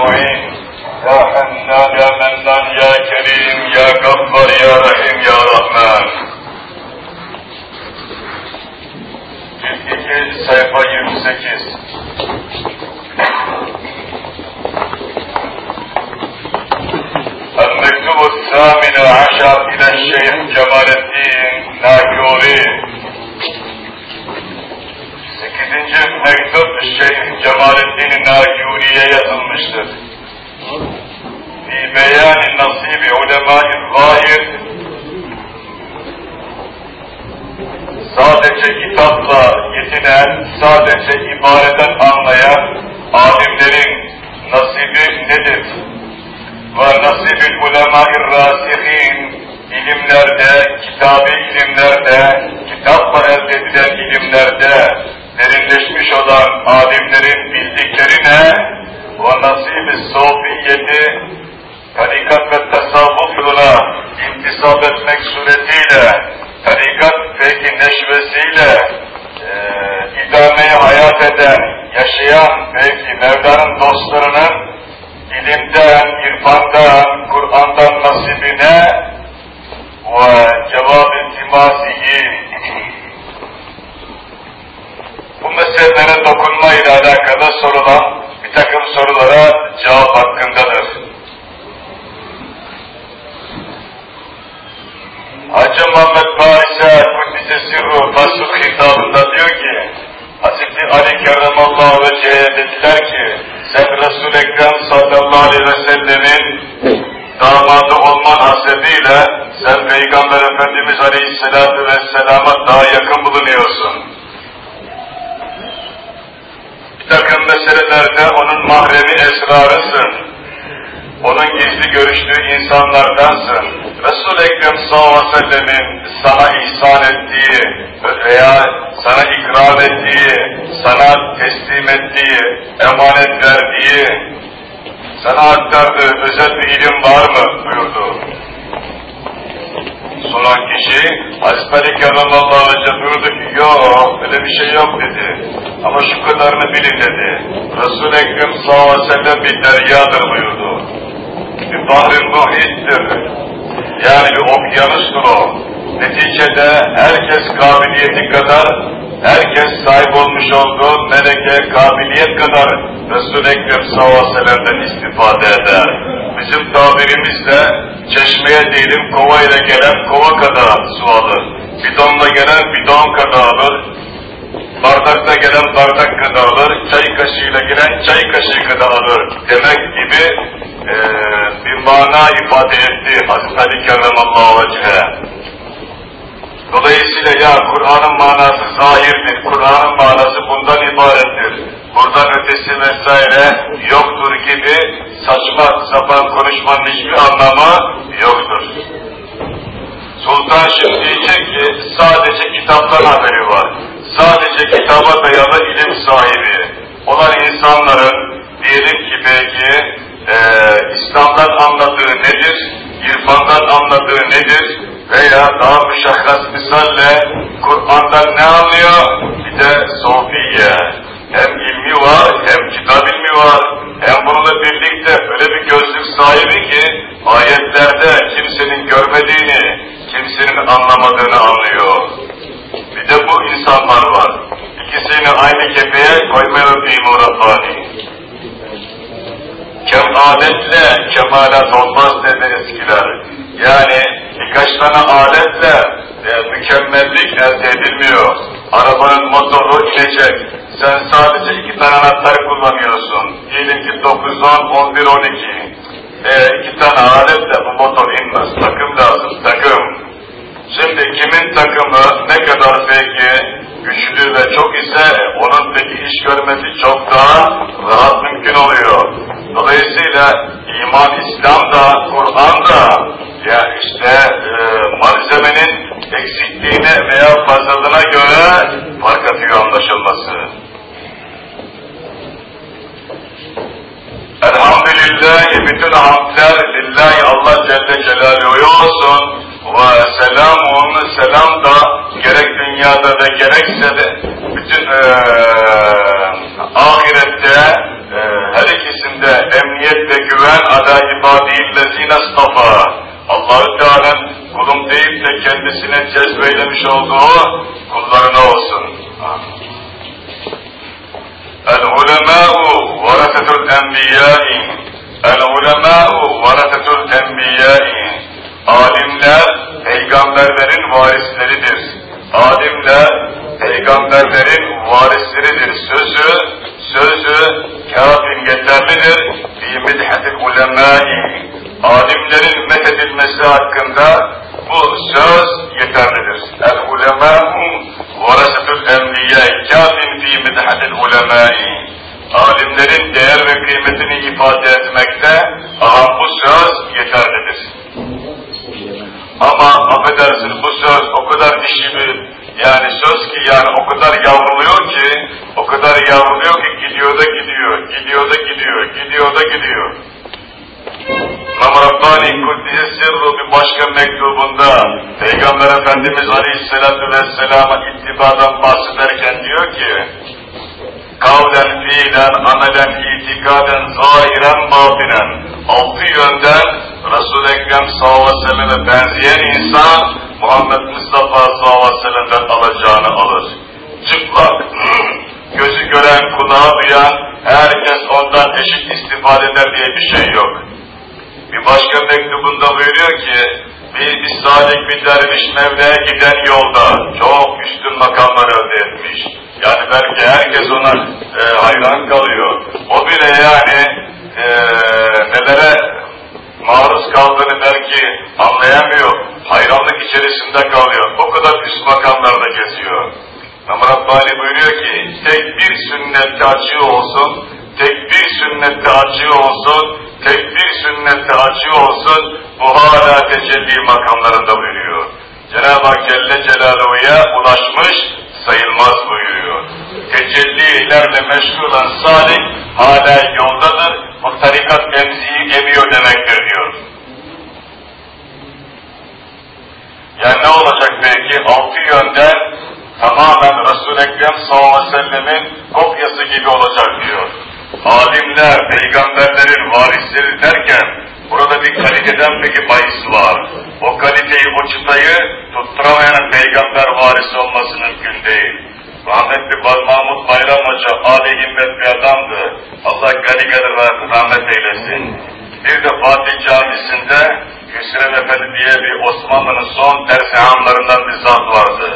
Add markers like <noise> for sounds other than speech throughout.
معين يا حنان يا منان يا كريم يا غفار يا رحيم يا رحمن. İlk sayfa 28 المكتوب الثامن عشر إلى الشيخ جمال الدين ناكوري Sekizinci mektup Şeyh Cemalettin Nacuri'ye yazılmıştır. Fi beyani nasibi ulema-i zahir sadece kitapla yetinen, sadece ibareden anlayan alimlerin nasibi nedir? Ve nasibil ulema-i rasihin ilimlerde, kitabi ilimlerde, kitapla elde edilen ilimlerde derinleşmiş olan alimlerin bildiklerine ve nasibi sofiyeti tarikat ve tasavvuf yoluna intisap etmek suretiyle tarikat peki neşvesiyle e, idameyi hayat eden, yaşayan peki Mevla'nın dostlarının ilimden, irfandan, Kur'an'dan nasibine ve cevap iltimasihi bu meselelere dokunma ile alakalı sorulan bir takım sorulara cevap hakkındadır. Hacı Muhammed Kuddise Sirru Fasıl hitabında diyor ki Hazreti Ali Kerramallahu Vece'ye dediler ki sen Resul-i Ekrem sallallahu aleyhi ve sellemin damadı olman hasebiyle sen Peygamber Efendimiz aleyhissalatu vesselama daha yakın bulunuyorsun. Takım meselelerde onun mahremi esrarısın. Onun gizli görüştüğü insanlardansın. Resul-i Ekrem sallallahu aleyhi ve sellemin sana ihsan ettiği veya sana ikram ettiği, sana teslim ettiği, emanet verdiği, sana aktardığı özel bir ilim var mı buyurdu. Soran kişi Hazreti Ali Kerramallahu aleyhi buyurdu ki yok öyle bir şey yok dedi. Ama şu kadarını bilin dedi. Resul-i Ekrem sallallahu aleyhi ve sellem bir deryadır buyurdu. Bir bahri muhittir. Yani bir okyanustur o. Neticede herkes kabiliyeti kadar, herkes sahip olmuş olduğu meleke kabiliyet kadar Resul-i Ekrem sallallahu istifade eder. Bizim tabirimizle çeşmeye değilim kova ile gelen kova kadar su alır. Bidonla gelen bidon kadar alır. Bardakta gelen bardak kadar alır. Çay kaşığıyla gelen çay kaşığı kadar alır. Demek gibi e, bir mana ifade etti Hazreti Ali Kerramallahu Vecehe. Dolayısıyla ya Kur'an'ın manası zahirdir, Kur'an'ın manası bundan ibarettir, buradan ötesi vesaire yoktur gibi saçma sapan konuşmanın hiçbir anlamı yoktur. Sultan şimdi diyecek ki sadece kitaptan haberi var, sadece kitaba dayalı ilim sahibi olan insanların diyelim ki belki e, İslam'dan anladığı nedir, irfandan anladığı nedir, veya daha müşahhas misalle Kur'an'dan ne anlıyor? Bir de sofiye. Hem ilmi var, hem kitap ilmi var, hem bununla birlikte öyle bir gözlük sahibi ki ayetlerde kimsenin görmediğini, kimsenin anlamadığını anlıyor. Bir de bu insanlar var. İkisini aynı kefeye koymayalım İmam Rabbani. Kem adetle kemalat olmaz dedi eskiler. Yani birkaç tane aletle e, mükemmellik elde edilmiyor. Arabanın motoru inecek. Sen sadece iki tane anahtar kullanıyorsun. Diyelim ki 9, 10, 11, 12. E, iki tane aletle bu motor inmez. Takım lazım, takım. Şimdi kimin takımı ne kadar peki güçlü ve çok ise onun peki iş görmesi çok daha rahat mümkün oluyor. Dolayısıyla iman, İslam da, Kur'an da ya işte e, malzemenin eksikliğine veya fazlalığına göre fark atıyor anlaşılması. Elhamdülillahi bütün hamdler lillahi Allah Celle Celaluhu olsun ve selamun selam da gerek dünyada ve gerekse de bütün e, ahirette e, her ikisinde emniyet istafa. Allahü Teala'nın kulum deyip de kendisine cezbeylemiş olduğu kullarına olsun. El-ulemâ'u varasetul enbiyâ'i El-ulemâ'u varasetul enbiyâ'i Alimler peygamberlerin varisleridir. Alimler peygamberlerin varisleridir. Sözü, sözü kafin yeterlidir. Fi midhatil ulemâ'i alimlerin methedilmesi hakkında bu söz yeterlidir. El ulemâ'u varasetül enbiya kâfin fi midhatil ulemâ'i alimlerin değer ve kıymetini ifade etmekte aha bu söz yeterlidir. Ama affedersin bu söz o kadar dişi yani söz ki yani o kadar yavruluyor ki o kadar yavruluyor ki gidiyor da gidiyor, gidiyor da gidiyor, gidiyor da gidiyor. İmam Rabbani Kuddise Sirru bir başka mektubunda Peygamber Efendimiz Aleyhisselatü Vesselam'a ittibadan bahsederken diyor ki kavlen, fiilen, amelen, itikaden, zahiren, batinen altı yönden Resul-i Ekrem sallallahu aleyhi ve Muhammed Mustafa sallallahu aleyhi ve alacağını alır. Çıplak, <clears throat> gözü gören, kulağı duyan, herkes ondan eşit istifade eder diye bir şey yok. Bir başka mektubunda buyuruyor ki, bir salik bir derviş Mevla'ya giden yolda çok üstün makamlar elde etmiş. Yani belki herkes ona e, hayran kalıyor. O bile yani e, nelere maruz kaldığını belki anlayamıyor. Hayranlık içerisinde kalıyor. O kadar üst makamlarda geziyor. Ama Rabbani buyuruyor ki tek bir sünnette açığı olsun, tek bir sünnette açığı olsun, tek bir sünnette açığı olsun, bu hala tecelli makamlarında buyuruyor. Cenab-ı Hak Celle Celaluhu'ya ulaşmış sayılmaz buyuruyor. Tecellilerle meşgul olan salih hala yoldadır, bu tarikat emziği emiyor demektir diyor. Yani ne olacak belki? Altı yönden tamamen Resul-i Ekrem sallallahu aleyhi ve sellemin kopyası gibi olacak diyor. Alimler, peygamberlerin varisleri derken burada bir kaliteden peki bahis var. O kaliteyi, o çıtayı tutturamayan peygamber varisi olması mümkün değil. Rahmetli Mahmut Bayram Hoca, âli himmet bir adamdı. Allah gani gani rahmet eylesin. Bir de Fatih Camisi'nde Hüsrev Efendi diye bir Osmanlı'nın son ders hamlarından bir zat vardı.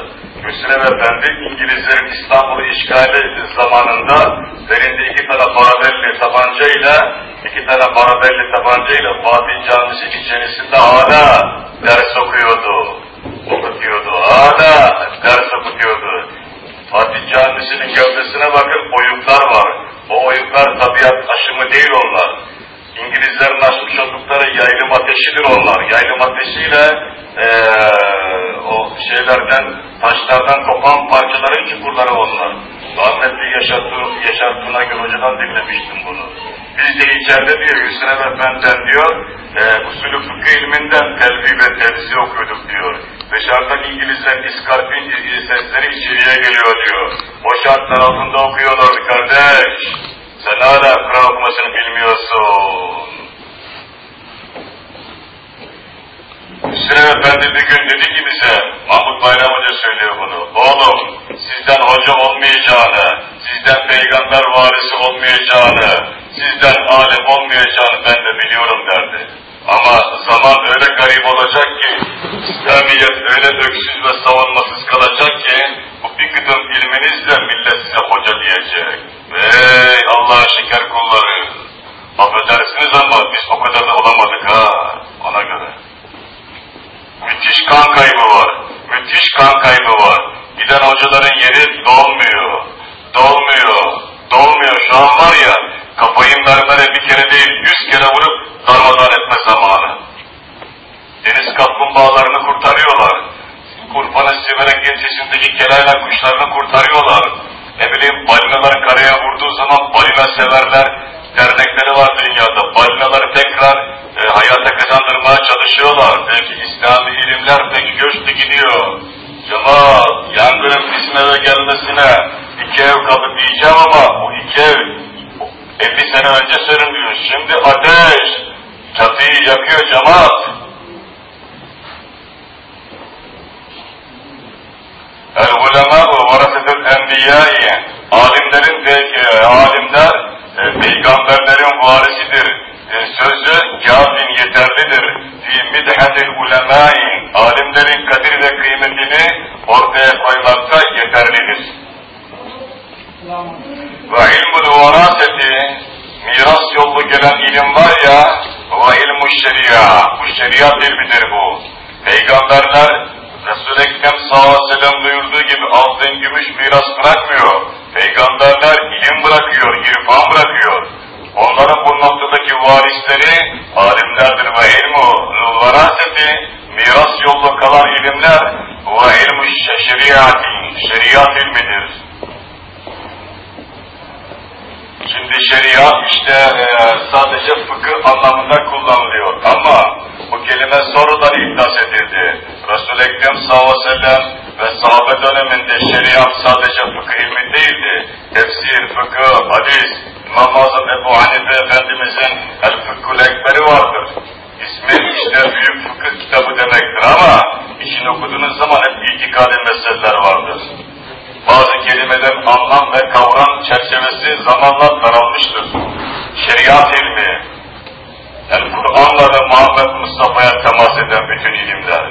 Hüsrev Efendi İngilizlerin İstanbul'u işgali zamanında elinde iki tane barabelli tabancayla iki tane barabelli tabancayla Fatih Camisi içerisinde hala ders okuyordu. Okutuyordu. Hala ders okutuyordu. Fatih Camisi'nin gövdesine bakın oyuklar var. O oyuklar tabiat aşımı değil onlar. İngilizlerin açmış oldukları yaylım ateşidir onlar. Yaylım ateşiyle ee, o şeylerden, taşlardan kopan parçaların çukurları onlar. Rahmetli Yaşar, Yaşar Tunagül Hoca'dan dinlemiştim bunu. Biz de içeride diyor Hüsrev Efendi'den diyor, e, usulü fıkıh ilminden telvi ve tevzi okuyorduk diyor. Dışarıdan İngilizler iskarpin sesleri içeriye geliyor diyor. O şartlar altında okuyorlar kardeş. Sen hala Kur'an okumasını bilmiyorsun. Hüsrev Efendi bir gün dedi ki bize, Mahmut Bayram Hoca söylüyor bunu. Oğlum, sizden hoca olmayacağını, sizden peygamber varisi olmayacağını, sizden alim olmayacağını ben de biliyorum derdi. Ama zaman öyle garip olacak ki, İslamiyet öyle öksüz ve savunmasız kalacak ki, bu bir kıdım ilminizle millet size hoca diyecek. Ey Allah'a şeker kulları! Affedersiniz ama biz o kadar da olamadık ha, ona göre. Müthiş kan kaybı var. Müthiş kan kaybı var. Giden hocaların yeri dolmuyor. Dolmuyor. Dolmuyor. Şu an var ya kafayı mermere bir kere değil yüz kere vurup darmadağın kaplumbağalarını kurtarıyorlar. Kurbanı siverek gençesindeki kelayla kuşlarını kurtarıyorlar. Ne bileyim balinalar karaya vurduğu zaman balina severler dernekleri var dünyada. Balinaları tekrar e, hayata kazandırmaya çalışıyorlar. Belki İslami ilimler pek göçtü gidiyor. Cemaat, yangının bizim eve gelmesine iki ev kaldı diyeceğim ama o iki ev 50 sene önce sürünmüş. Şimdi ateş, çatı camiyi yakıyor cemaat. El ulema ve varasetül enbiyayı alimlerin e, alimler e, peygamberlerin varisidir. E, sözü kâfin yeterlidir. Fi midhetil ulemâi alimlerin kadir ve kıymetini ortaya koymakta yeterlidir. Ve ilmul varaseti miras yolu gelen ilim var ya ve ilmu şeria bu şeriat ilmidir bu. Peygamberler Resul-i Ekrem sallallahu sellem buyurduğu gibi altın gümüş miras bırakmıyor. Peygamberler ilim bırakıyor, irfan bırakıyor. Onların bu noktadaki varisleri alimlerdir ve ilmu varaseti miras yolda kalan ilimler ve ilmu şeriatı, şeriat ilmidir. Şimdi şeriat işte e, sadece fıkıh anlamında kullanılıyor ama bu kelime sonradan edildi. Resul-i sallallahu aleyhi ve sellem ve sahabe döneminde şeriat sadece fıkıh ilmi değildi. Tefsir, fıkıh, hadis, İmam Azam Ebu Hanife Efendimizin El Fıkhul Ekberi vardır. İsmi işte büyük fıkıh kitabı demektir ama işini okuduğunuz zaman hep itikadi meseleler vardır. Bazı kelimelerin anlam ve kavram çerçevesi zamanla daralmıştır. Şeriat ilmi, yani Kur'an'la ve Muhammed Mustafa'ya temas eden bütün ilimler.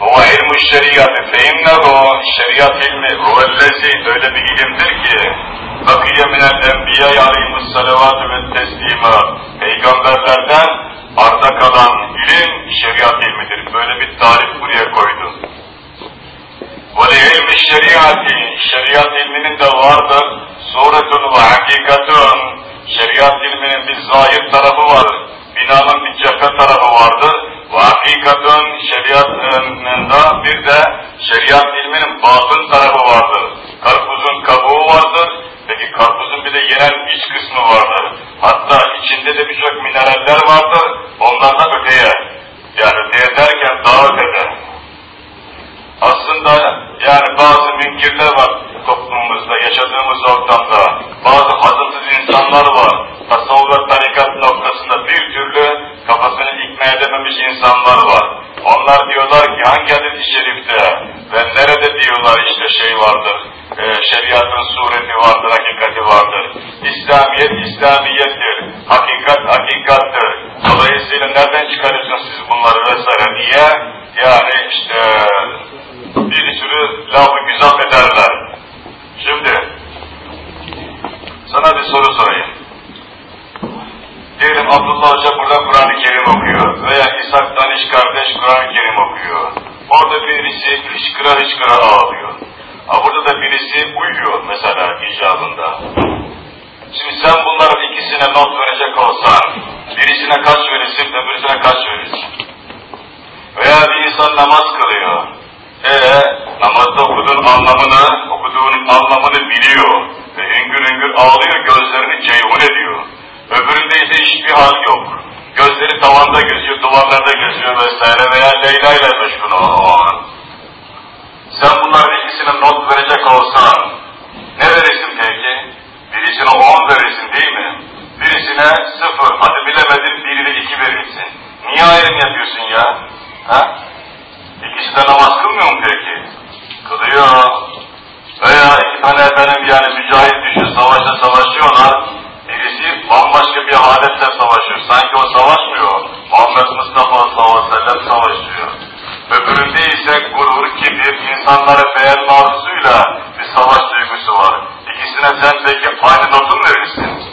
O ilmu şeriatı feinnehu şeriat ilmi huvellezi öyle bir ilimdir ki bakiye minel enbiya aleyhimus salavatü ve teslima peygamberlerden arda kalan ilim şeriat ilmidir. Böyle bir tarif buraya koydu. Ve ilmi şeriatı şeriat ilminin de vardır. Suretun ve hakikatun şeriat ilminin bir zahir tarafı var, binanın bir cephe tarafı vardır. Ve hakikatın şeriatında bir de şeriat ilminin batın tarafı vardır. Karpuzun kabuğu vardır, peki karpuzun bir de yenen iç kısmı vardır. Hatta içinde de birçok mineraller vardır, onlar da öteye. Yani öteye derken daha ötede. Aslında yani bazı münkirler var toplumumuzda, yaşadığımız ortamda. Bazı hazırsız insanlar var. Tasavvuf ve tarikat türlü kafasını ikna edememiş insanlar var. Onlar diyorlar ki hangi hadis-i şerifte ve nerede diyorlar işte şey vardır, e, şeriatın sureti vardır, hakikati vardır. İslamiyet İslamiyettir, hakikat hakikattır. Dolayısıyla nereden çıkarıyorsunuz siz bunları vesaire diye yani işte bir sürü lafı güzel ederler. Şimdi sana bir soru sorayım. Abdullah Hoca burada Kur'an-ı Kerim okuyor veya İshak Daniş kardeş Kur'an-ı Kerim okuyor. Orada birisi hıçkıra hıçkıra ağlıyor. Ha burada da birisi uyuyor mesela icabında. Şimdi sen bunların ikisine not verecek olsan, birisine kaç verirsin, öbürsüne kaç verirsin? Veya bir insan namaz kılıyor. Ee, namazda okuduğun anlamını, okuduğun anlamını biliyor. Ve hüngür hüngür ağlıyor, gözlerini ceyhun ediyor. Öbüründe ise hiçbir hal yok. Gözleri tavanda geziyor, duvarlarda geziyor vesaire veya Leyla ile meşgul o an. Sen bunların ikisine not verecek olsan, ne verirsin peki? Birisine on verirsin değil mi? Birisine sıfır, hadi bilemedin bir ve iki verirsin. Niye ayrım yapıyorsun ya? Ha? İkisi de namaz kılmıyor mu peki? Kılıyor. Veya iki tane efendim yani mücahit düşün, savaşta savaşıyorlar. Birisi bambaşka bir haletle savaşıyor. Sanki o savaşmıyor. Muhammed Mustafa sallallahu aleyhi savaşıyor. Öbüründe ise gurur, kibir, insanları beğenme arzusuyla bir savaş duygusu var. İkisine sen peki aynı notu mu verirsin?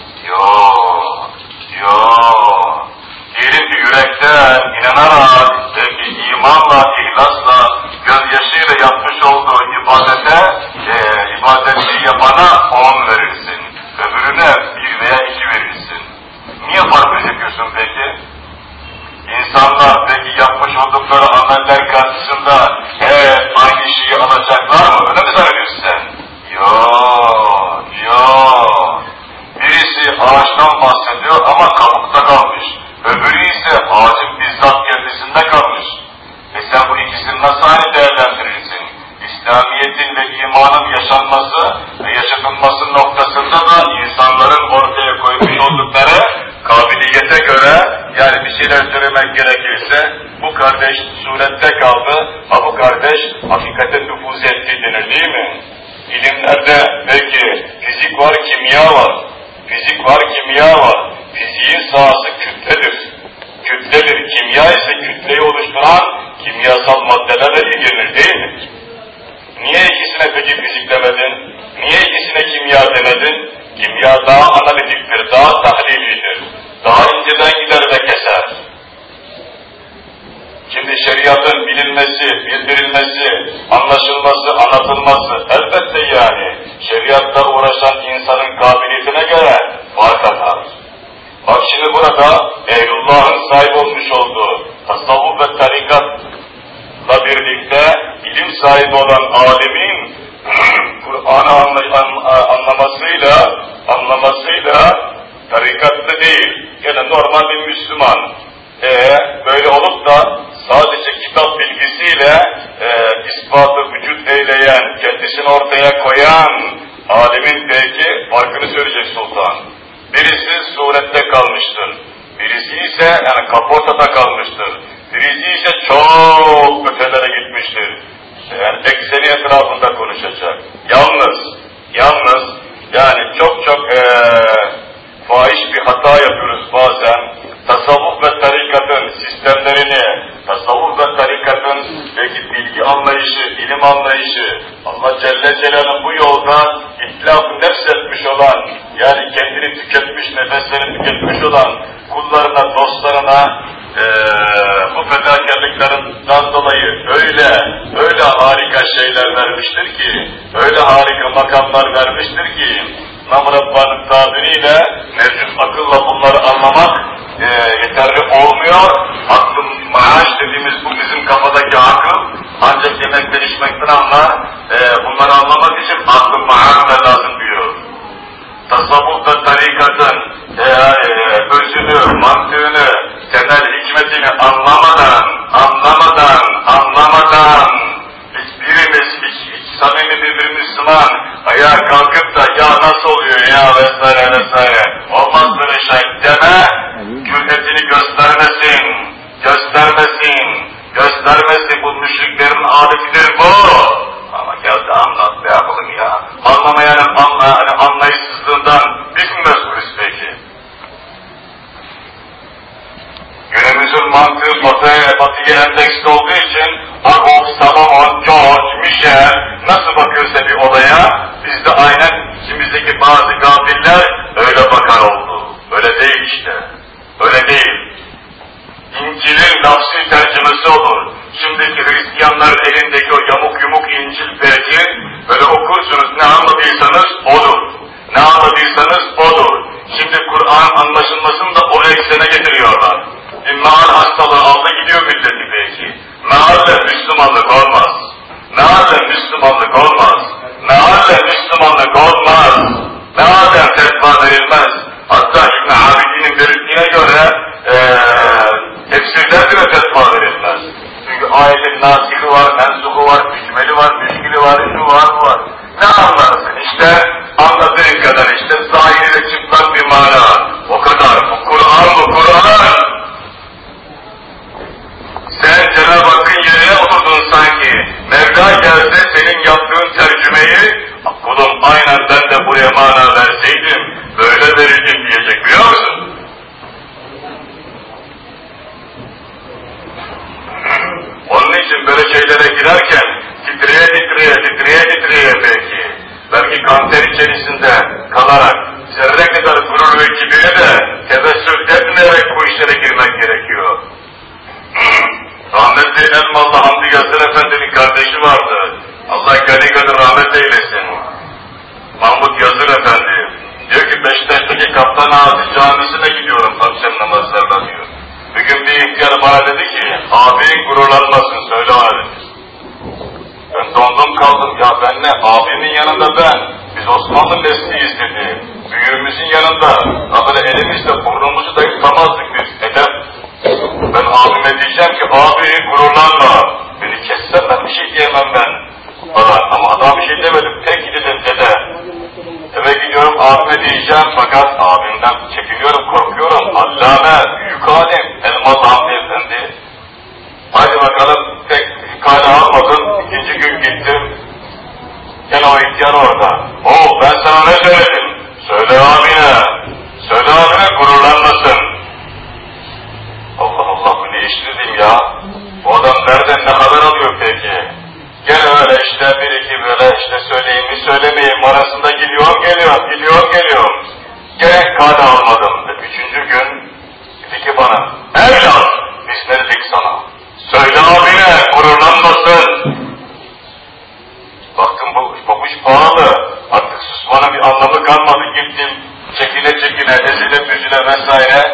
Etti denir değil mi? İlimlerde sahibi olan alimin <clears throat> Kur'an'ı anlamasıyla anlamasıyla tarikatlı değil, gene normal bir Müslüman. Ee, böyle olup da sadece kitap bilgisiyle e, ispatı vücut eyleyen, kendisini ortaya koyan alimin belki farkını söyleyecek sultan. Birisi surette kalmıştır. Birisi ise yani kaportada kalmıştır. Birisi ise çok ötelere gitmiştir. Yani ekseni etrafında konuşacak. Yalnız, yalnız yani çok çok ee, fahiş bir hata yapıyoruz bazen. Tasavvuf ve tarikatın sistemlerini, tasavvuf ve tarikatın belki bilgi anlayışı, ilim anlayışı, Allah Celle Celaluhu bu yolda itlaf nefsetmiş olan, yani kendini tüketmiş, nefeslerini tüketmiş olan kullarına, dostlarına ee, bu fedakarlıklarından dolayı öyle, öyle harika şeyler vermiştir ki, öyle harika makamlar vermiştir ki, Nam Rabbani tabiriyle mevcut akılla bunları anlamak e, yeterli olmuyor. Aklın maaş dediğimiz bu bizim kafadaki akıl ancak yemekten içmekten anlar. E, bunları anlamak için aklın maaş lazım diyor. Tasavvuf ve tarikatın e, e, özünü, mantığını, temel hikmetini anlamadan, anlamadan, anlamadan hiçbirimiz, hiç, hiç samimi bir Müslüman ayağa kalkıp da ya nasıl oluyor ya vesaire vesaire. Olmaz böyle şey. Deme, cüretini göstermesin, göstermesin, göstermesin. Bu müşriklerin adetidir bu. Ama geldi anlat ne yapalım ya. Anlamayanın anla, hani anlayışsızlığından biz mi mesulüz peki? Günümüzün mantığı batıya, batıya endeksli olduğu için Arhok, Salomon, George, Michel nasıl bakıyorsa bir olaya biz de aynen içimizdeki bazı gafiller öyle bakar oldu. Öyle değil işte. Öyle değil. İncil'in lafsi tercümesi olur. Şimdiki Hristiyanlar elindeki o yamuk yumuk İncil belki böyle okursunuz ne anladıysanız odur. Ne anladıysanız odur. Şimdi Kur'an anlaşılmasını da o eksene getiriyorlar. Bir meal hastalığı aldı gidiyor milleti belki. Mealle Müslümanlık olmaz. Mealle Müslümanlık olmaz. Mealle Müslümanlık olmaz. Mealden fetva verilmez. Hatta İbn Abidin'in belirttiğine göre ee, tefsirden bile fetva verilmez. Çünkü ayetin nasihi var, mensuhu var, müşmeli var, müşkili var, şu var, bu var. Ne anlarsın işte anladığın kadar işte zahiri ve çıplak bir mana. O kadar. Bu Kur'an bu Kur'an. Yaptığın tercümeyi kulum aynen ben de buraya mana verseydim böyle verirdim Söyle abine gururlanmasın. Bakın bu, bu iş pahalı. Artık susmanın bir anlamı kalmadı. Gittim çekine çekine, ezile büzüle vesaire.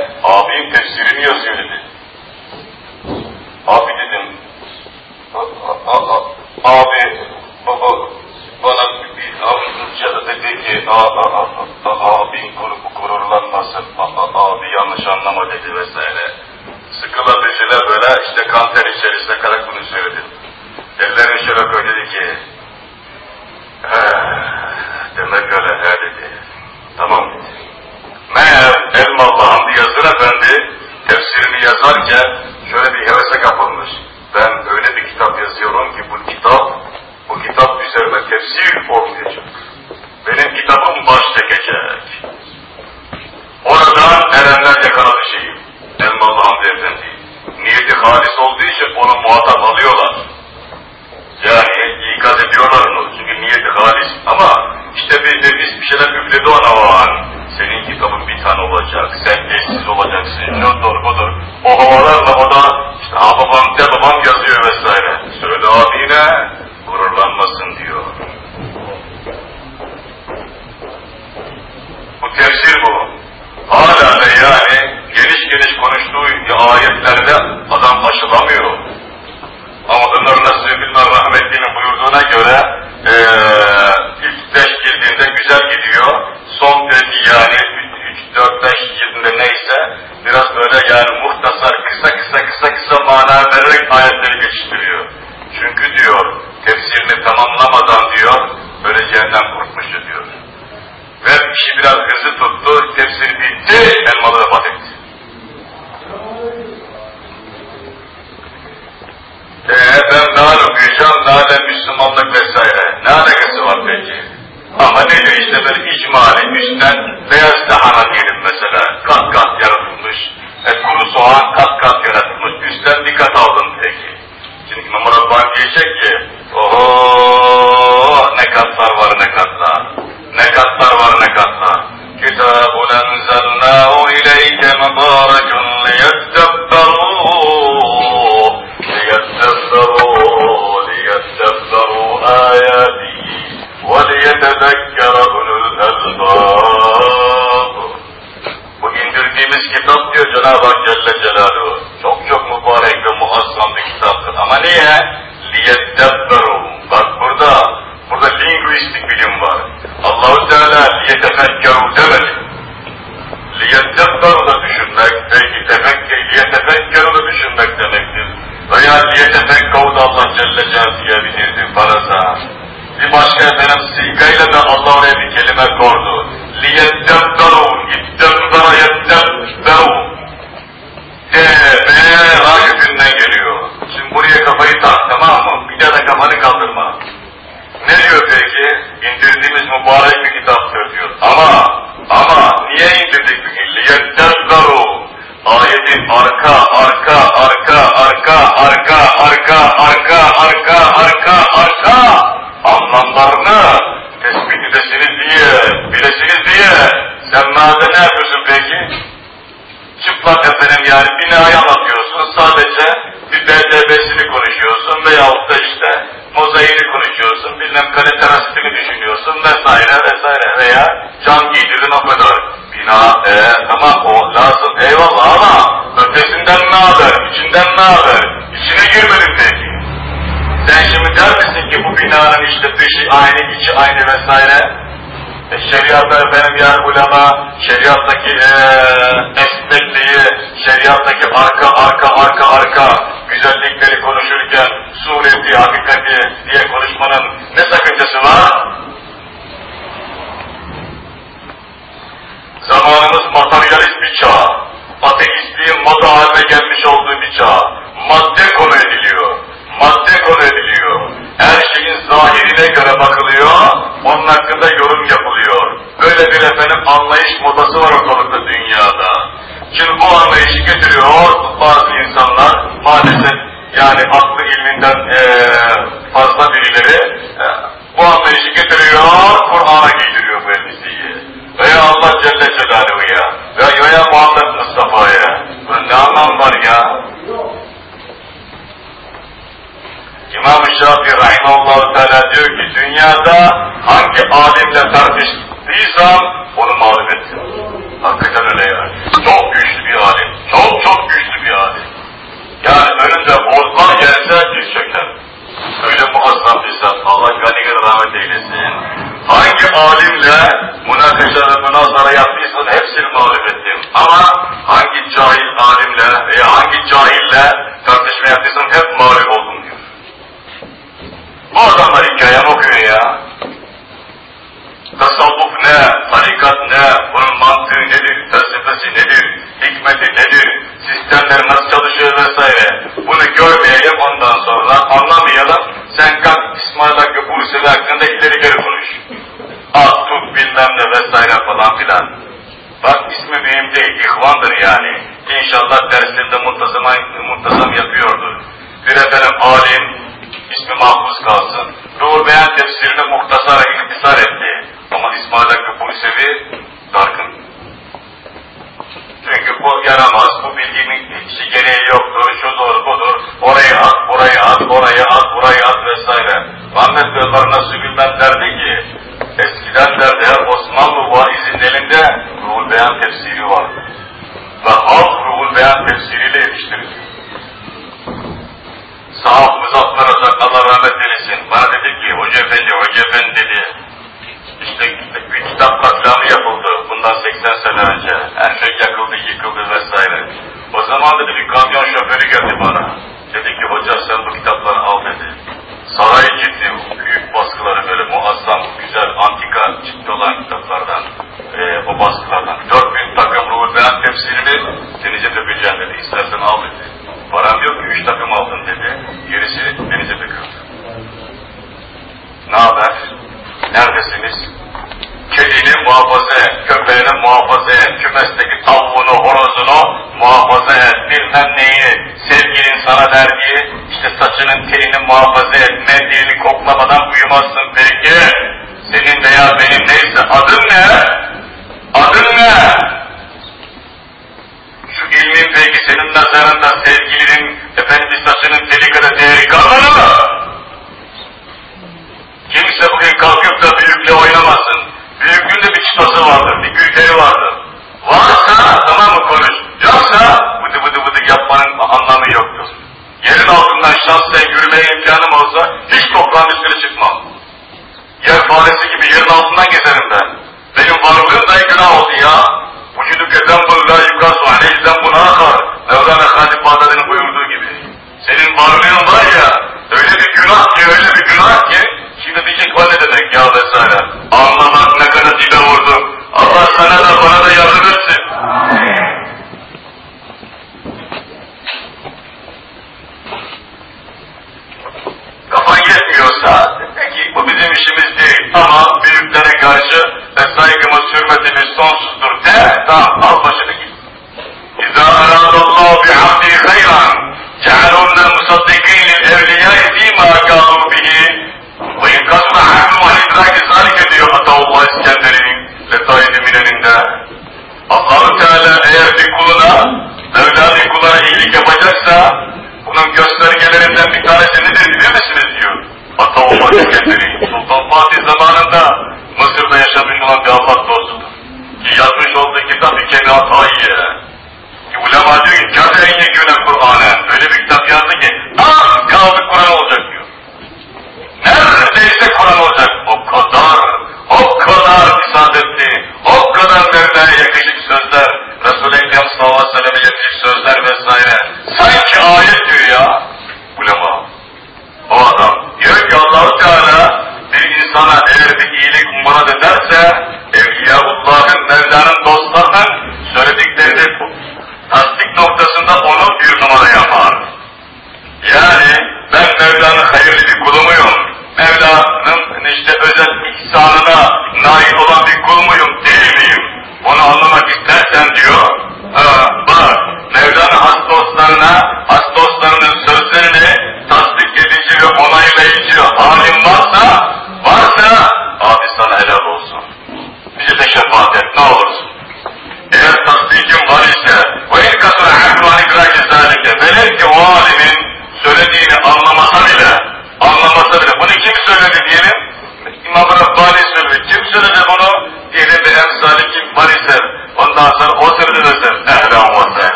ha, e, tamam o lazım eyvallah ama ötesinden ne haber, içinden ne haber, içine girmedim belki. Sen şimdi der misin ki bu binanın işte dışı aynı, içi aynı vesaire? E, şeriatta efendim yani ulema, şeriattaki e, esnekliği, şeriattaki arka arka arka arka güzellikleri konuşurken sureti, hakikati diye konuşmanın ne sakıncası var? Zamanımız materyalist bir çağ, ateistliğin moda haline gelmiş olduğu bir çağ. Madde konu ediliyor, madde konu ediliyor. Her şeyin zahirine göre bakılıyor, onun hakkında yorum yapılıyor. Böyle bir efendim anlayış modası var ortalıkta dünyada. Şimdi bu anlayışı getiriyor bazı insanlar maalesef yani aklı ilminden ee, fazla birileri e, bu anlayışı getiriyor Kur'an'a geliyor. Aleluya. Ya yoya Muhammed Mustafa'ya. Bunun ne anlamı var ya? İmam-ı Şafii Rahimallahu Teala diyor ki dünyada hangi alimle tartıştıysam onu mağlup ettim. Hakikaten öyle yani. Çok güçlü bir alim. Çok çok güçlü bir alim. Yani önünde bozma gelse diz çöker. Öyle muazzam bir zat. Allah gani rahmet eylesin. Hangi alimle münakaşa ve münazara yaptıysan hepsini mağlup ettim. Ama hangi cahil alimle veya hangi cahille tartışma yaptıysan hep mağlup oldum diyor. Bu adamlar hikayem okuyor ya. Tasavvuf ne, tarikat ne, bunun mantığı nedir, felsefesi nedir, hikmeti nedir, sistemler nasıl çalışıyor vesaire. Bunu görmeyelim ondan sonra anlamayalım. Sen kalk İsmail Hakkı Bursevi hakkında ileri geri konuş. At tut bilmem ne vesaire falan filan. Bak ismi mühim değil, ihvandır yani. İnşallah derslerinde muntazam, muntazam yapıyordur. Bir efendim alim, ismi mahfuz kalsın. Ruhul Beyan tefsirini muhtasara ihtisar etti. Ama İsmail Hakkı Bursevi dargın. Çünkü bu yaramaz, bu bilginin işi gereği yoktur, şudur, budur, oraya at, buraya at, oraya at, buraya at vesaire. Ahmet Beyler nasıl bilmem derdi ki, eskiden derdi her Osmanlı vaizin elinde Ruhul Beyan tefsiri vardı. Ve halk Ruhul Beyan tefsiriyle yetiştirildi. Sahaf Muzaffer Azak Allah rahmet eylesin. Bana dedi ki, Hoca Efendi, Hoca Efendi dedi, işte bir kitap katliamı yapıldı bundan 80 sene önce. Her şey yakıldı, yıkıldı vesaire. O zaman dedi bir kamyon şoförü geldi bana. Dedi ki hoca sen bu kitapları al dedi. Saray ciddi, büyük baskıları böyle muazzam, güzel, antika ciddi olan kitaplardan, e, o baskılardan. 4000 takım ruhul beyan tefsirini denize dökeceğim dedi. İstersen al dedi. Param yok ki 3 takım aldın dedi. Gerisi denize döküldü. Ne haber? Neredesiniz? Kedini muhafaza et, köpeğini muhafaza et, kümesteki tavuğunu, horozunu muhafaza et, bilmem neyi, sevgilin sana verdiği, işte saçının telini muhafaza et, mendilini koklamadan uyumazsın peki. Senin veya benim neyse adın ne? Adın ne? Şu ilmin peki senin nazarında sevgilinin efendi saçının teli kadar değeri kalmadı mı? Kimse bugün kalkıp da büyükle oynamasın. Büyüklüğünde bir çıtası vardır, bir gülleri vardır. Varsa tamam mı konuş, yoksa vıdı vıdı vıdı yapmanın anlamı yoktur. Yerin altından şahsen yürümeye imkanım olsa hiç toprağın üstüne çıkmam. Yer faresi gibi yerin altından gezerim ben. Benim varlığım da günah oldu ya.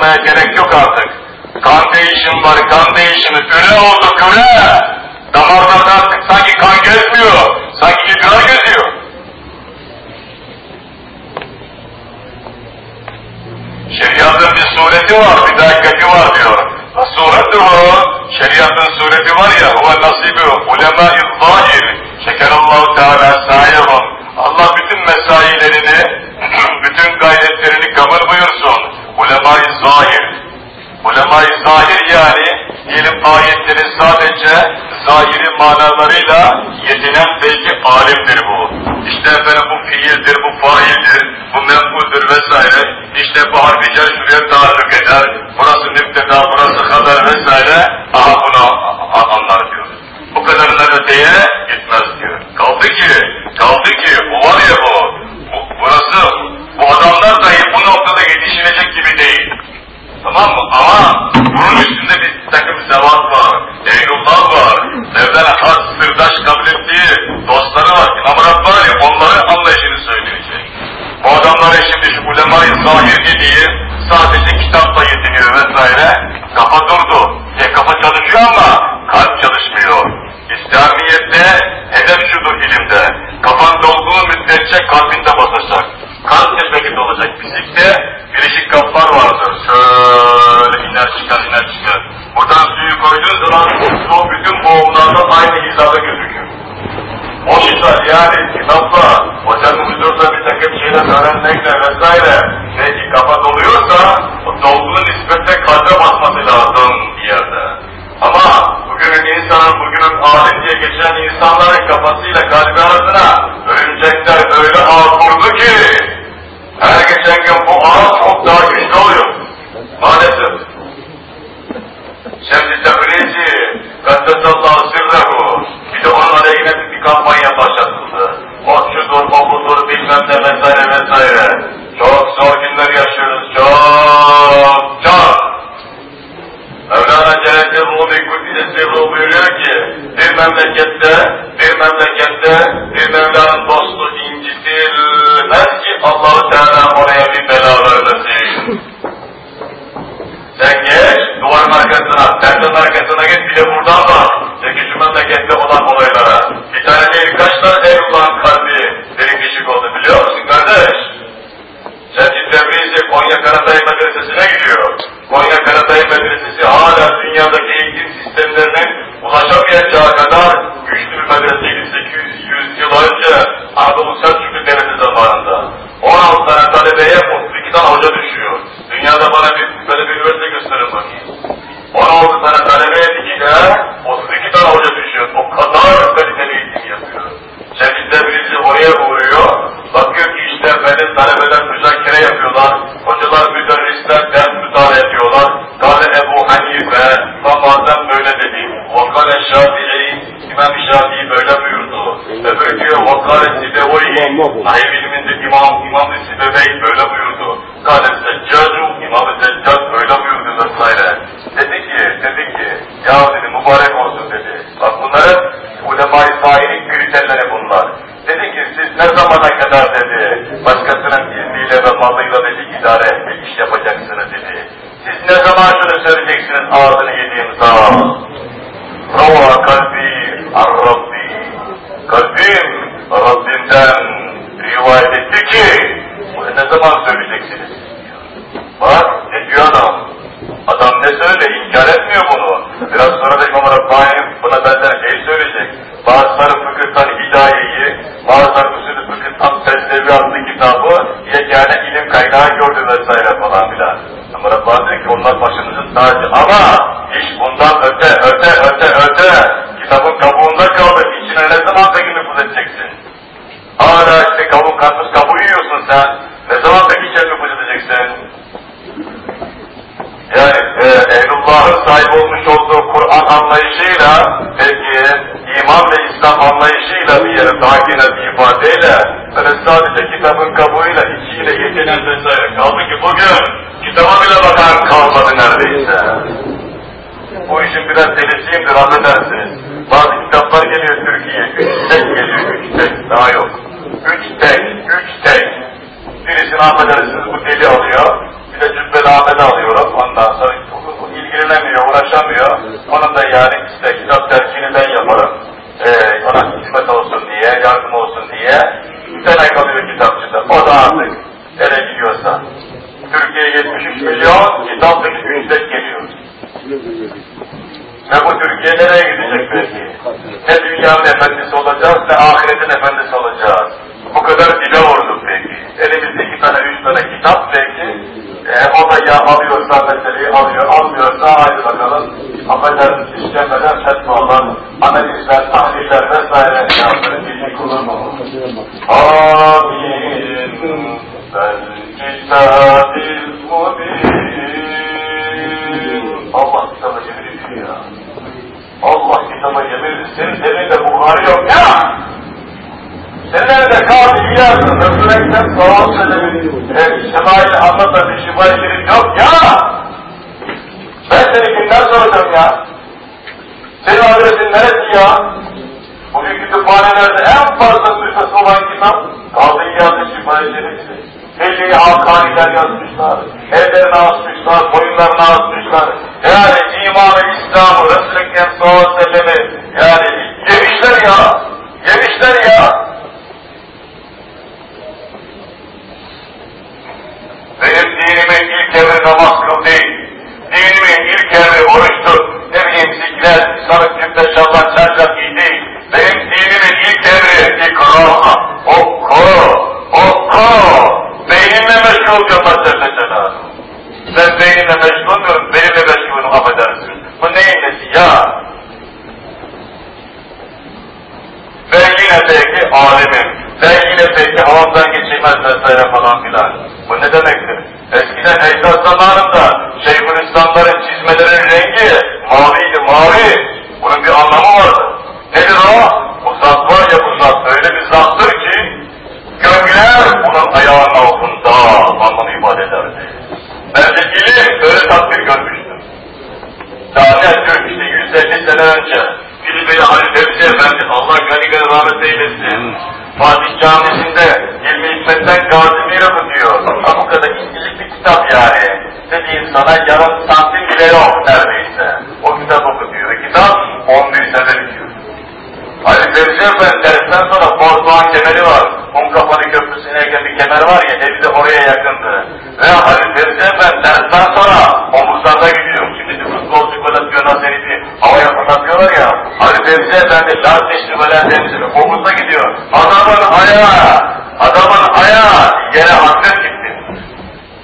Almaya gerek yok artık. Kan değişimi var, kan değişimi. Üre oldu, üre! Damarlarda artık sanki kan gezmiyor, sanki idrar geziyor. Şeriatın bir sureti var, bir dakikati var diyor. Sureti o, şeriatın sureti var ya, huve nasibi ulema-i zahir, şekerallahu teala sayehum. Allah bütün mesailerini, <clears throat> bütün gayretlerini kabul buyursun. Ulema-i zahir, Ulema-i zahir yani diyelim ayetlerin sadece zahiri manalarıyla yetinen belki alimdir bu. İşte efendim bu fiildir, bu faildir, bu menfuldur vesaire. İşte bu harfi cer şuraya taalluk eder. Burası müpteda, burası haber vesaire. Aha bunu anlar diyor. Bu kadarına öteye gitmez diyor. Kaldı ki, kaldı ki bu var ya bu, bu burası, bu adamlar dahi bu noktada yetişilecek gibi değil. Tamam mı? Ama bunun üstünde bir takım zevat var, eylullah var, Mevlana has sırdaş kabul ettiği dostları var. İmam Rabbani onların anlayışını söyleyecek. Bu adamların şimdi şu ulema-i zahir dediği sadece kitapla yetiniyor vesaire. Kafa durdu. Ya kafa çalışıyor ama kalp çalışmıyor. İslamiyet'te hedef şudur ilimde. Kafan dolduğu müddetçe kalbinde basacak. Kalp tepeki olacak fizikte. Birişik kaplar vardır. Şöyle iner çıkar iner çıkar. Buradan suyu koyduğun zaman su boğumlarda aynı hizada gözüküyor. O misal yani kitapla, hocanın huzurda bir takım şeyler öğrenmekle vesaire belki kafa doluyorsa o dolduğu nispette kalbe basması lazım bir yerde. Ama bugünün insanın, bugünün alim diye geçen insanların kafasıyla kalbi arasına örümcekler öyle ağ kurdu ki her geçen gün bu ağ çok daha güçlü oluyor. Maalesef. Şemsi Tebrizi, Kaddesallahu sirrehu, bir de onun aleyhine bir kampanya başlatıldı. O şudur, o budur, bilmem ne vesaire vesaire. Çok zor günler yaşıyoruz, çok, çok. Mevlana Celal Ruhu bir Kuddise Ruhu buyuruyor ki, bir memlekette, bir memlekette bir Mevla'nın dostu incitilmez ki Allah-u Teala oraya bir bela vermesin. Sen geç, duvarın arkasına, perdenin arkasına git, bir de buradan bak. Peki şu memlekette olan olaylara. Bir tane değil, kaç tane Eyüp'lan kalbi derin kişik oldu biliyor musun kardeş? Sen Tebrizi Konya Karatay söyleyeceksiniz ağzını yediğim zaman? Rava kalbi ar-Rabbi. Kalbim Rabbimden rivayet etti ki, ne zaman söyleyeceksiniz? Bak ne diyor adam. Adam ne söyle inkar etmiyor bunu. Biraz sonra da İmam Rabbani buna benzer şey söyleyecek. Bazıları fıkıhtan hidayeyi, bazıları usulü fıkıhtan teslevi adlı kitabı yegane ilim kaynağı gördü vesaire falan filan. Ama Rabbani diyor ki onlar tacı. Ama iş bundan öte, öte, öte, öte. Kitabın kabuğunda kaldı. İçine ne zaman peki nüfuz edeceksin? Hala işte kavun katmış kabuğu yiyorsun sen. Ne zaman peki içine nüfuz edeceksin? Yani e, Ehlullah'ın sahip olmuş olduğu Kur'an anlayışıyla peki iman ve İslam anlayışıyla bir yere takine bir ifadeyle böyle sadece kitabın kabuğuyla içiyle yetinen vesaire kaldı ki bugün kitaba bile bakan kalmadı neredeyse. Bu işin biraz delisiyimdir affedersiniz. Bazı kitaplar geliyor Türkiye'ye, üç tek geliyor, üç tek, daha yok. Üç tek, üç tek. Birisini affedersiniz bu deli alıyor, bir de cübbeli Ahmet'i alıyorum, ondan sonra ilgilenemiyor, uğraşamıyor. Onun da yani işte kitap terkini ben yaparım. Ee, ona hizmet olsun diye, yardım olsun diye. Bir tane kalıyor kitapçıda, o da artık nereye gidiyorsa. Türkiye 73 milyon, 3 tek geliyor. Ve bu Türkiye nereye gidecek belki? Ne dünyanın efendisi olacağız ne ahiretin efendisi olacağız. Bu kadar dile vurduk peki. Elimizde iki tane, üç tane kitap belki. E, o da ya alıyorsa meseleyi alıyor, almıyorsa haydi bakalım. Affedersiniz işlemeden fetvalar, analizler, tahliller vesaire yazları bilgi kullanmamalı. Amin. Kitabil mubin. Allah kitaba yemin ya. Allah kitaba yemin ediyor. Senin elinde Bukhari yok ya. Senin elinde Kabil İyaz'ın Resul-i Ekrem sallallahu aleyhi ve sellem'in e, şemaili anlatan bir şifa yok ya. Ben seni kimden soracağım ya? Senin adresin neresi ya? Bugün kütüphanelerde en fazla nüshası olan kitap Kabil İyaz'ın şifa şerifi. Belli hakaniler yazmışlar, ellerini asmışlar, boyunlarını asmışlar. Yani imanı, İslam'ı, Resul-i Ekrem sallallahu aleyhi ve sellem'i yani yemişler ya, yemişler ya. Benim dinimin ilk emri namaz kıl değil. Dinimin ilk emri oruçtur. Ne bileyim zikret, sarık cübbe şallah çarşaf giy değil. Benim dinimin ilk emri ikra, oku, oku. Beynimle meşgul Celle Celaluhu. Sen beyninle meşgul mü? Benimle meşgulüm affedersin. Bu neyin nesi ya? Ben yine belki alimim. Ben yine belki havamdan geçirmez vesaire falan filan. Bu ne demektir? Eskiden Ecdat zamanında Şeyhülislamların çizmelerin rengi maviydi, mavi. Bunun bir anlamı vardı. Nedir o? Bu zat var ya bu zat öyle bir zattır gökler bunun ayağının altında anlamı ifade ederdi. Bence ilim böyle takdir görmüştür. Daha ne Türk işte 150 sene önce Filibe'yi Halil Fevzi Efendi Allah gani gani rahmet eylesin. Fatih Camisi'nde ilmi hikmetten gazi mirakı diyor. Ama bu kadar incelik bir kitap yani. Dediğin sana yarım santim bile yok neredeyse. O kitap okutuyor. Kitap 11 sene bitiyor. Ali Fevzi Efendi dersten sonra Bordoğan kemeri var. Kumkapanı Köprüsü'ne bir kemer var ya, evi de oraya yakındı. Ve Ali Fevzi Efendi dersten sonra omuzlarda gidiyor. Şimdi futbolcu gol atıyor, Naseri'ni havaya fırlatıyorlar ya. Ali Fevzi Efendi Lastikli böyle temsili omuzda gidiyor. Adamın ayağı, adamın ayağı yere hasret gitti.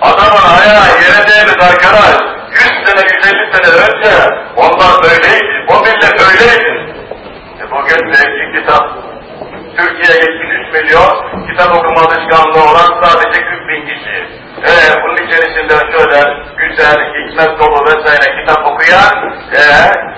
Adamın ayağı yere değmedi arkadaş. 100 sene, 150 sene önce onlar böyleydi, o millet öyleydi. E bugün belki kitap Türkiye'ye 73 milyon kitap okuma alışkanlığı olan sadece 40 bin kişi. E, bunun içerisinde şöyle güzel, hikmet dolu vesaire kitap okuyan e,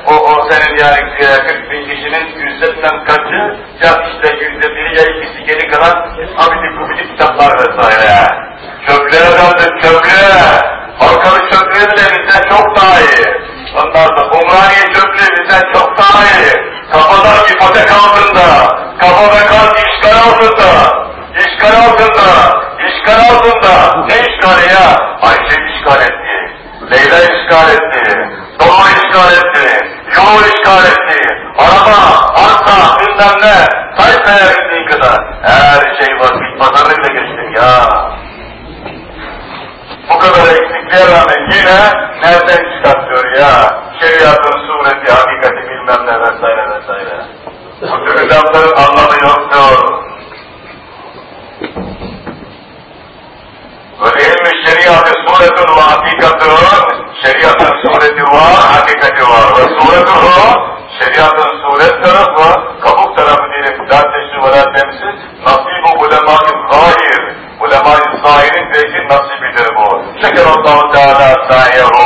o, o senin yani e, 40 bin kişinin yüzdesinden kaçı ya işte yüzde biri ya ikisi geri kalan abidik gubidik kitaplar vesaire. Çöplüğe döndük çöplüğe. Halkalı çöplüğe bile bizden çok daha iyi. Ondan sonra Umraniye çöplüğü bizden çok daha iyi. Kafadan ipotek altında, kafa ve kalp işgal altında, işgal altında, işgal altında. Ne işgali ya? Ayşe işgal etti, Leyla işgal etti, Dolu işgal etti, yolu işgal etti, araba, arsa, bilmem ne, say sayabildiğin kadar. Her şey var, bit pazarını bile geçtim ya. Bu kadar eksikliğe nereden çıkartıyor ya? Şeriatın sureti, hakikati bilmem ne vesaire vesaire. Bu tür lafların anlamı yoktur. Ve ilmi şeriatı suretun ve hakikatun, şeriatın sureti var, hakikati var. Ve suretuhu, nasibidir bu. Şekerallahu Teala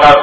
Lord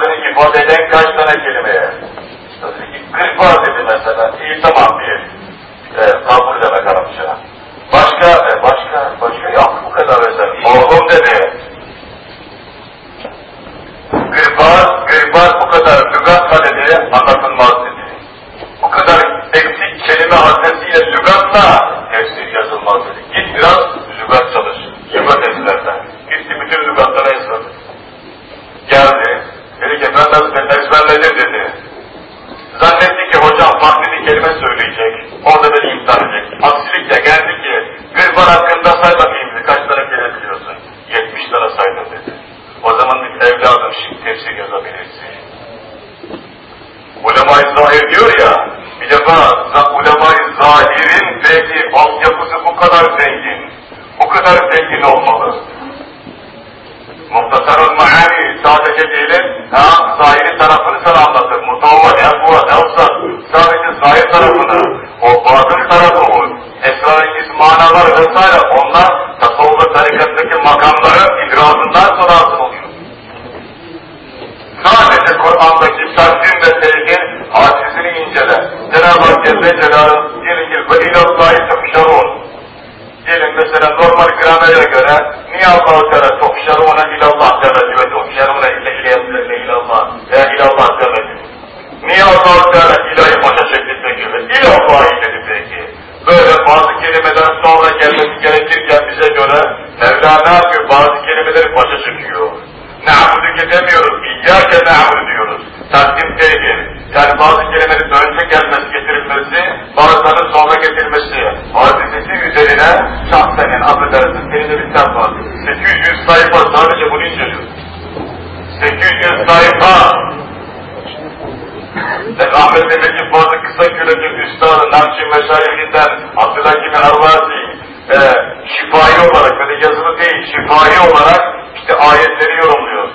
şifai olarak işte ayetleri yorumluyor.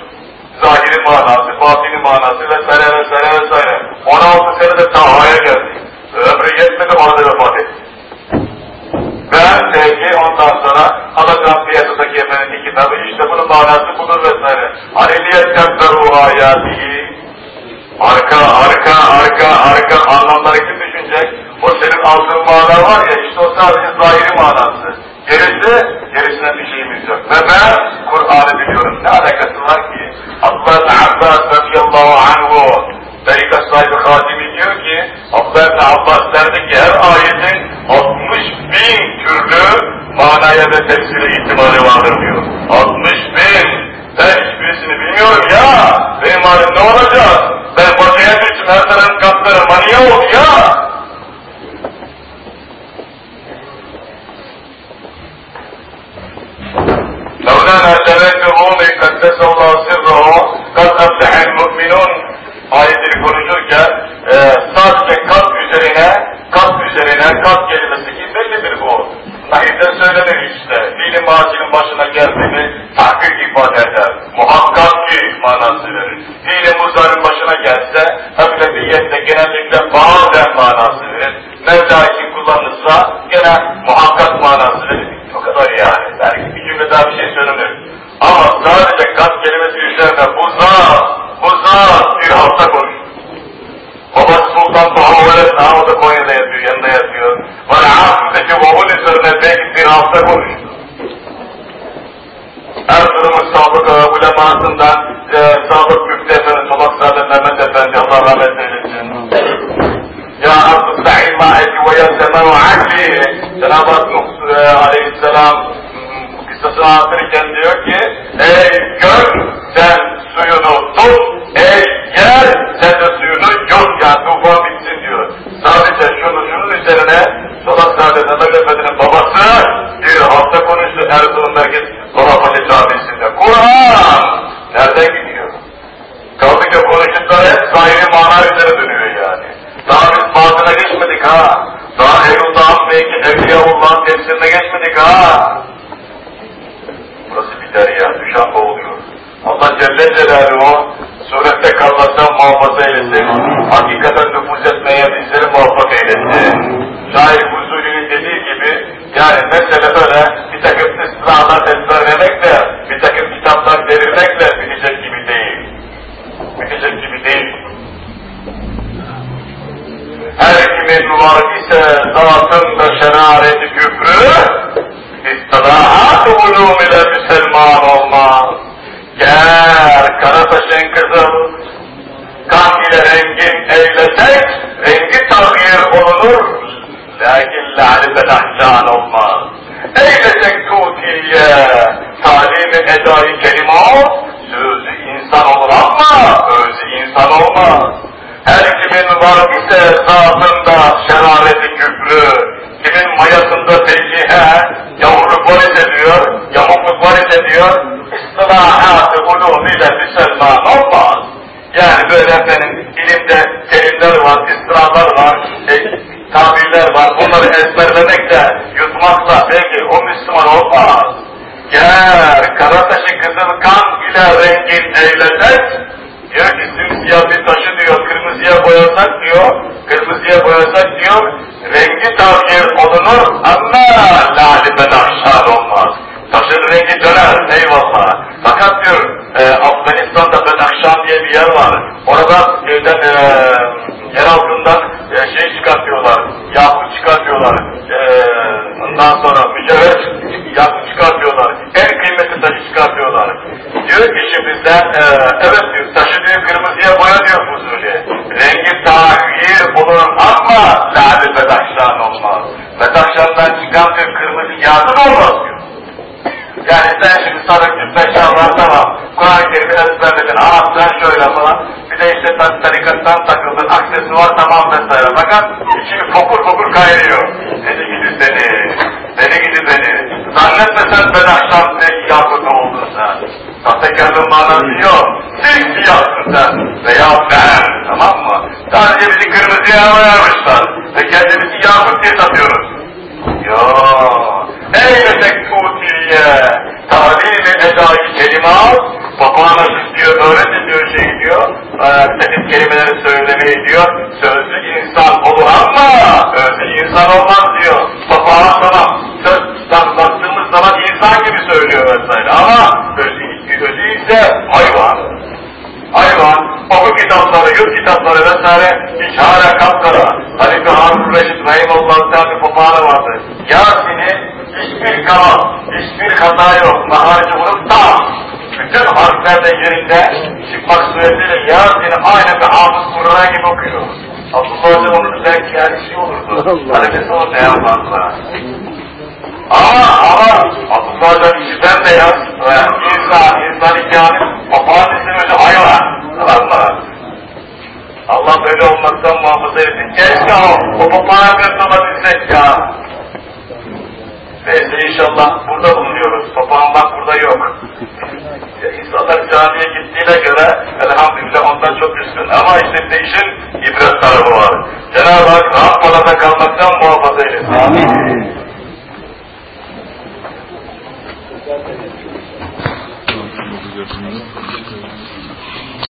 Zahiri manası, batini manası vesaire vesaire vesaire. 16 senede Taha'ya geldi. Ömrü yetmedi orada vefat etti. Ben sevgi ondan sonra Alakan piyasadaki efendim kitabı işte bunun manası budur vesaire. Aleliyet tekberu ayatihi arka arka arka arka anlamları kim düşünecek? O senin aldığın mana var ya işte o sadece zahiri manası. Gerisi, gerisinden bir şeyimiz yok. Ve ben Kur'an'ı biliyorum. Ne alakası var ki? Allah Abbas radıyallahu anhu Tarikat sahibi Hatimi diyor ki Abdullah Abbas derdi ki her ayetin 60 bin türlü manaya ve tefsire ihtimali vardır diyor. 60 bin. Ben hiçbirisini bilmiyorum ya. Benim halim ne olacak? Ben batıya düştüm her tarafın katları manya oldu ya. Mevlana Celal-i Rumi Kaddesallahu Sirruhu Kad Ablihel Mu'minun ayetleri konuşurken e, sadece kat üzerine, kat üzerine, kat kelimesi ki belli bir Nahide söylenir işte. Fiili macinin başına geldiğini tahkik ifade eder. Muhakkak ki manası verir. Fiili muzarın başına gelse, eglebiyette genellikle bazen manası verir. Mevla için kullanılırsa gene muhakkak manası verir. O kadar yani. Belki bir cümle daha bir şey söylenir. Ama sadece kat kelimesi üzerine bu zat, bir hafta konuş. Bana Asım'daki oğul üzerine belki bir hafta konuştu. Erzurum'un sabık ulemasından e, sabık müftü efendi, Solakzade Mehmet Efendi, Allah rahmet eylesin. Ya Arzu Sa'ima eti ve ya semenu akli. Cenab-ı Hak Nuh e, Aleyhisselam kıssasını anlatırken diyor ki, ey gök sen suyunu tut, ey yer sen de suyunu yok yani tufan bitsin diyor. Sadece şunu şunun üzerine Solakzade Mehmet Efendi'nin babası bir hafta konuştu Erzurum Merkez Dolapacı Camisi'nde. Kur'an! Nereden gidiyor? Kaldı ki konuştukları hep zahiri mana üzere dönüyor yani. Daha biz batına geçmedik ha. Daha Evlullah'ın belki Evliyaullah'ın tefsirine geçmedik ha. Burası bir derya, düşen boğuluyor. Allah Celle Celaluhu surette kalmaktan muhafaza eylesin. Hakikaten nüfuz etmeye bizleri muvaffak eylesin. Şair Huzuli'nin dediği gibi yani mesele böyle bir takım ıslahlar ezberlemekle, bir takım kitaplar devirmekle bitecek gibi değil. Bitecek gibi değil. Her kimin var ise zatında şerareti küfrü, istilahat ulum ile Müslüman olmaz. Gel Karataş'ın kızıl, kan ile rengin eylesek, rengi tağyir olunur, lakin lali belahcan olmaz. Eylesek tutiye, talimi edayı kelimat, sözü insan olur ama özü insan olmaz. Her kimin var ise zatında şerareti küfrü, kimin mayasında tecihe, yavruluk var ise diyor, yamukluk var ise diyor, istilahat-ı ulûmüyle Müslüman olmaz. Yani böyle efendim ilimde terimler var, istilalar var, e, tabirler var, bunları ezberlemekle, yutmakla belki o Müslüman olmaz. Gel Karataş'ı kızıl kan ile rengin eylesek, diyor ki simsiyah bir taşı diyor, kırmızıya boyasak diyor, kırmızıya boyasak diyor, rengi tavsiye olunur ama lali bedahşar olmaz. Taşın rengi döner, eyvallah. Fakat diyor, e, Afganistan'da Bedakşan diye bir yer var. Orada şeyden, e, yer altından e, şey çıkartıyorlar, yakut çıkartıyorlar. E, ondan sonra mücevher yakut çıkartıyorlar. En kıymetli taşı çıkartıyorlar. Diyor ki şimdi sen, e, evet diyor, taşı diyor kırmızıya boya diyor Fuzuli. Rengi tahir olur ama lali Bedakşan olmaz. Bedakşan'dan çıkan diyor kırmızı yardım olmaz diyor. Yani sen şimdi sarık cübbe şalvar tamam. Kur'an-ı Kerim'i ezberledin. Aa sen şöyle falan. Bir de işte tarikattan takıldın. Aksesuar tamam vesaire. Fakat içini fokur fokur kaynıyor. Seni gidi seni. Seni gidi seni. Zannetme sen ben akşam ne yakut oldun sen. Sahtekarlığın manası yok. Simsiyahsın sen. Veya ben. Tamam mı? Sadece bizi kırmızıya boyamışlar. Ve kendimizi yakut diye satıyoruz. Ya tutiye talimi edayı papağana diyor öğretin diyor şey diyor takım kelimeleri söylemeyi diyor sözlü insan olur ama özlü insan olmaz diyor papağan sana söz baktığımız zaman insan gibi söylüyor vesaire ama özü, özü ise hayvan hayvan, oku kitapları, yurt kitapları vesaire işare kapkara. Halife Harun Reşit Rahimullah'ın bir papağanı vardı. Yasin'i hiçbir kama, hiçbir hata yok. Maharici vurup tam. Bütün harflerde yerinde çıkmak suretiyle Yasin'i aynı bir hafız Kur'an'a gibi okuyor. Abdullah Hoca onun belki şey olurdu. Halifesi onu ne yapmazlar. Ama ama Abdullah Hoca işiten de yaz. İnsan, insan hikâni, papağan istemesi hayvan. Tamam mı? Allah böyle olmaktan muhafaza etsin. Keşke o, o papağan kırtulabilsek ya. Neyse inşallah burada bulunuyoruz. Papağan bak burada yok. Ya insanlar camiye gittiğine göre elhamdülillah ondan çok üstün. Ama işte de işin ibret tarafı var. Cenab-ı Hak rahat balada kalmaktan muhafaza eylesin. Amin. Thank you.